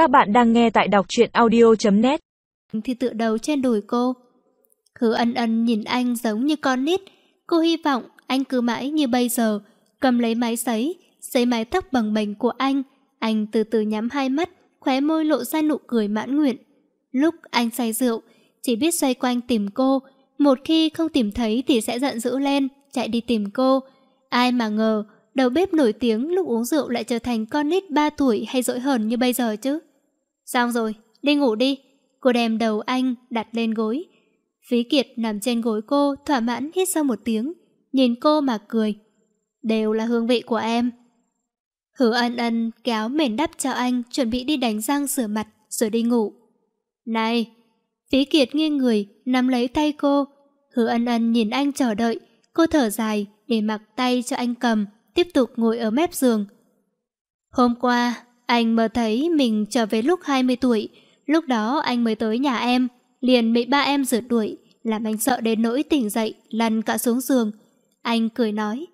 Các bạn đang nghe tại đọc truyện audio.net Thì tựa đầu trên đùi cô. Hứa ân ân nhìn anh giống như con nít. Cô hy vọng anh cứ mãi như bây giờ, cầm lấy máy sấy, sấy mái tóc bằng mình của anh. Anh từ từ nhắm hai mắt, khóe môi lộ ra nụ cười mãn nguyện. Lúc anh say rượu, chỉ biết xoay quanh tìm cô. Một khi không tìm thấy thì sẽ giận dữ lên, chạy đi tìm cô. Ai mà ngờ, đầu bếp nổi tiếng lúc uống rượu lại trở thành con nít 3 tuổi hay dỗi hờn như bây giờ chứ. Xong rồi, đi ngủ đi. Cô đem đầu anh đặt lên gối. Phí Kiệt nằm trên gối cô, thỏa mãn hít sâu một tiếng, nhìn cô mà cười. Đều là hương vị của em. Hứa ân ân kéo mền đắp cho anh, chuẩn bị đi đánh răng rửa mặt, rồi đi ngủ. Này! Phí Kiệt nghiêng người, nắm lấy tay cô. Hứa ân ân nhìn anh chờ đợi, cô thở dài để mặc tay cho anh cầm, tiếp tục ngồi ở mép giường. Hôm qua, anh mơ thấy mình trở về lúc 20 tuổi, lúc đó anh mới tới nhà em, liền bị ba em rượt đuổi, làm anh sợ đến nỗi tỉnh dậy, lăn cả xuống giường. Anh cười nói,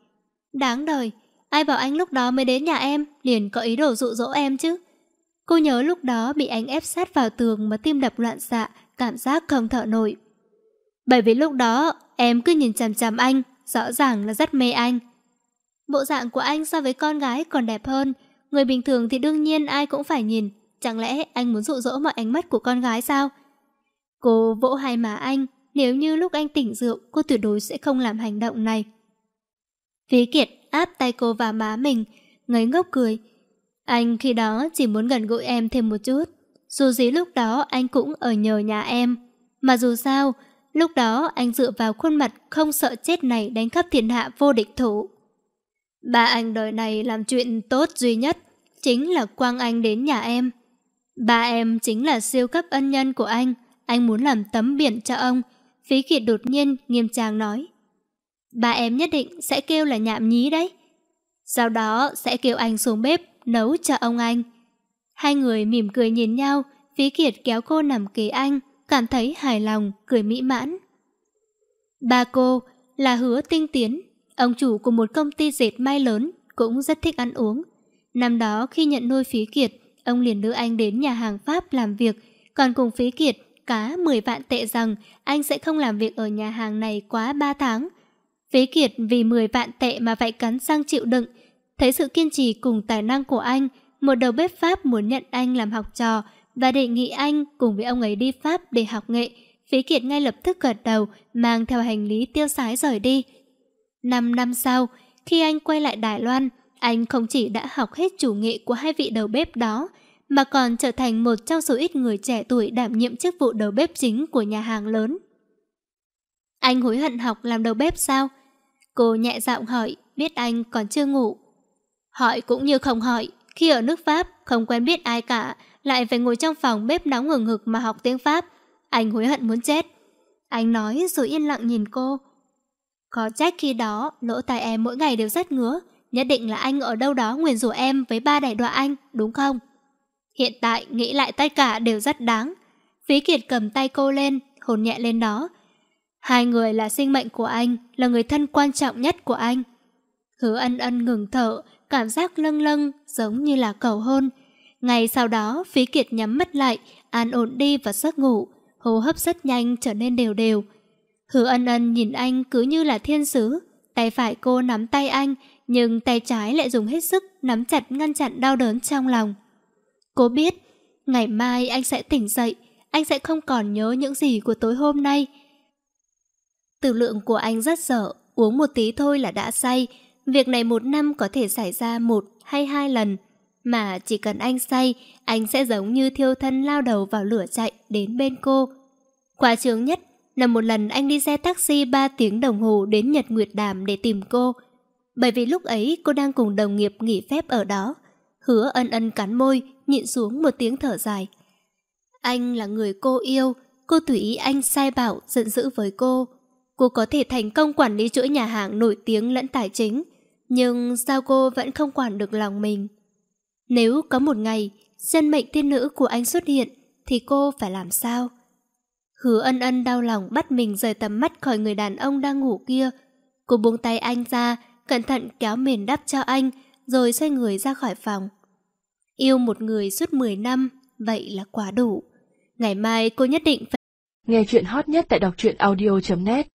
đáng đời, ai bảo anh lúc đó mới đến nhà em, liền có ý đồ dụ dỗ em chứ. Cô nhớ lúc đó bị anh ép sát vào tường mà tim đập loạn xạ, cảm giác không thở nổi. Bởi vì lúc đó em cứ nhìn chằm chằm anh, rõ ràng là rất mê anh. Bộ dạng của anh so với con gái còn đẹp hơn, người bình thường thì đương nhiên ai cũng phải nhìn, chẳng lẽ anh muốn dụ dỗ mọi ánh mắt của con gái sao? Cô vỗ hai má anh, nếu như lúc anh tỉnh rượu, cô tuyệt đối sẽ không làm hành động này. Phí Kiệt áp tay cô vào má mình, ngấy ngốc cười. Anh khi đó chỉ muốn gần gũi em thêm một chút. Dù gì lúc đó anh cũng ở nhờ nhà em. Mà dù sao, lúc đó anh dựa vào khuôn mặt không sợ chết này đánh khắp thiên hạ vô địch thủ. Ba anh đời này làm chuyện tốt duy nhất, chính là quang anh đến nhà em. Ba em chính là siêu cấp ân nhân của anh, anh muốn làm tấm biển cho ông. Phí kiệt đột nhiên nghiêm trang nói. Ba em nhất định sẽ kêu là nhạm nhí đấy. Sau đó sẽ kêu anh xuống bếp nấu cho ông anh. Hai người mỉm cười nhìn nhau, Phí Kiệt kéo cô nằm kế anh, cảm thấy hài lòng, cười mỹ mãn. Ba cô là hứa tinh tiến, ông chủ của một công ty dệt may lớn, cũng rất thích ăn uống. Năm đó khi nhận nuôi Phí Kiệt, ông liền đưa anh đến nhà hàng Pháp làm việc, còn cùng Phí Kiệt cá 10 vạn tệ rằng anh sẽ không làm việc ở nhà hàng này quá 3 tháng. Phí Kiệt vì 10 vạn tệ mà phải cắn răng chịu đựng, thấy sự kiên trì cùng tài năng của anh, một đầu bếp Pháp muốn nhận anh làm học trò và đề nghị anh cùng với ông ấy đi Pháp để học nghệ. Phí Kiệt ngay lập tức gật đầu, mang theo hành lý tiêu sái rời đi. Năm năm sau, khi anh quay lại Đài Loan, anh không chỉ đã học hết chủ nghệ của hai vị đầu bếp đó, mà còn trở thành một trong số ít người trẻ tuổi đảm nhiệm chức vụ đầu bếp chính của nhà hàng lớn. Anh hối hận học làm đầu bếp sao? Cô nhẹ giọng hỏi, biết anh còn chưa ngủ. Hỏi cũng như không hỏi, khi ở nước Pháp không quen biết ai cả, lại phải ngồi trong phòng bếp nóng ngừng ngực mà học tiếng Pháp. Anh hối hận muốn chết. Anh nói rồi yên lặng nhìn cô. Có trách khi đó, lỗ tai em mỗi ngày đều rất ngứa. Nhất định là anh ở đâu đó nguyền rủa em với ba đại đọa anh, đúng không? Hiện tại nghĩ lại tất cả đều rất đáng. Phí Kiệt cầm tay cô lên, hồn nhẹ lên đó. Hai người là sinh mệnh của anh, là người thân quan trọng nhất của anh. Hứa ân ân ngừng thở, cảm giác lâng lâng giống như là cầu hôn. Ngày sau đó, Phí Kiệt nhắm mắt lại, an ổn đi và giấc ngủ, hô hấp rất nhanh trở nên đều đều. Hứa ân ân nhìn anh cứ như là thiên sứ, tay phải cô nắm tay anh, nhưng tay trái lại dùng hết sức nắm chặt ngăn chặn đau đớn trong lòng. Cô biết, ngày mai anh sẽ tỉnh dậy, anh sẽ không còn nhớ những gì của tối hôm nay. Tử lượng của anh rất dở, uống một tí thôi là đã say, Việc này một năm có thể xảy ra một hay hai lần, mà chỉ cần anh say, anh sẽ giống như thiêu thân lao đầu vào lửa chạy đến bên cô. Quá trướng nhất là một lần anh đi xe taxi 3 tiếng đồng hồ đến Nhật Nguyệt Đàm để tìm cô. Bởi vì lúc ấy cô đang cùng đồng nghiệp nghỉ phép ở đó. Hứa ân ân cắn môi, nhịn xuống một tiếng thở dài. Anh là người cô yêu, cô tùy ý anh sai bảo, giận dữ với cô. Cô có thể thành công quản lý chuỗi nhà hàng nổi tiếng lẫn tài chính, nhưng sao cô vẫn không quản được lòng mình? Nếu có một ngày, dân mệnh tiên nữ của anh xuất hiện, thì cô phải làm sao? Hứa ân ân đau lòng bắt mình rời tầm mắt khỏi người đàn ông đang ngủ kia. Cô buông tay anh ra, cẩn thận kéo mền đắp cho anh, rồi xoay người ra khỏi phòng. Yêu một người suốt 10 năm, vậy là quá đủ. Ngày mai cô nhất định phải... Nghe chuyện hot nhất tại đọc truyện audio.net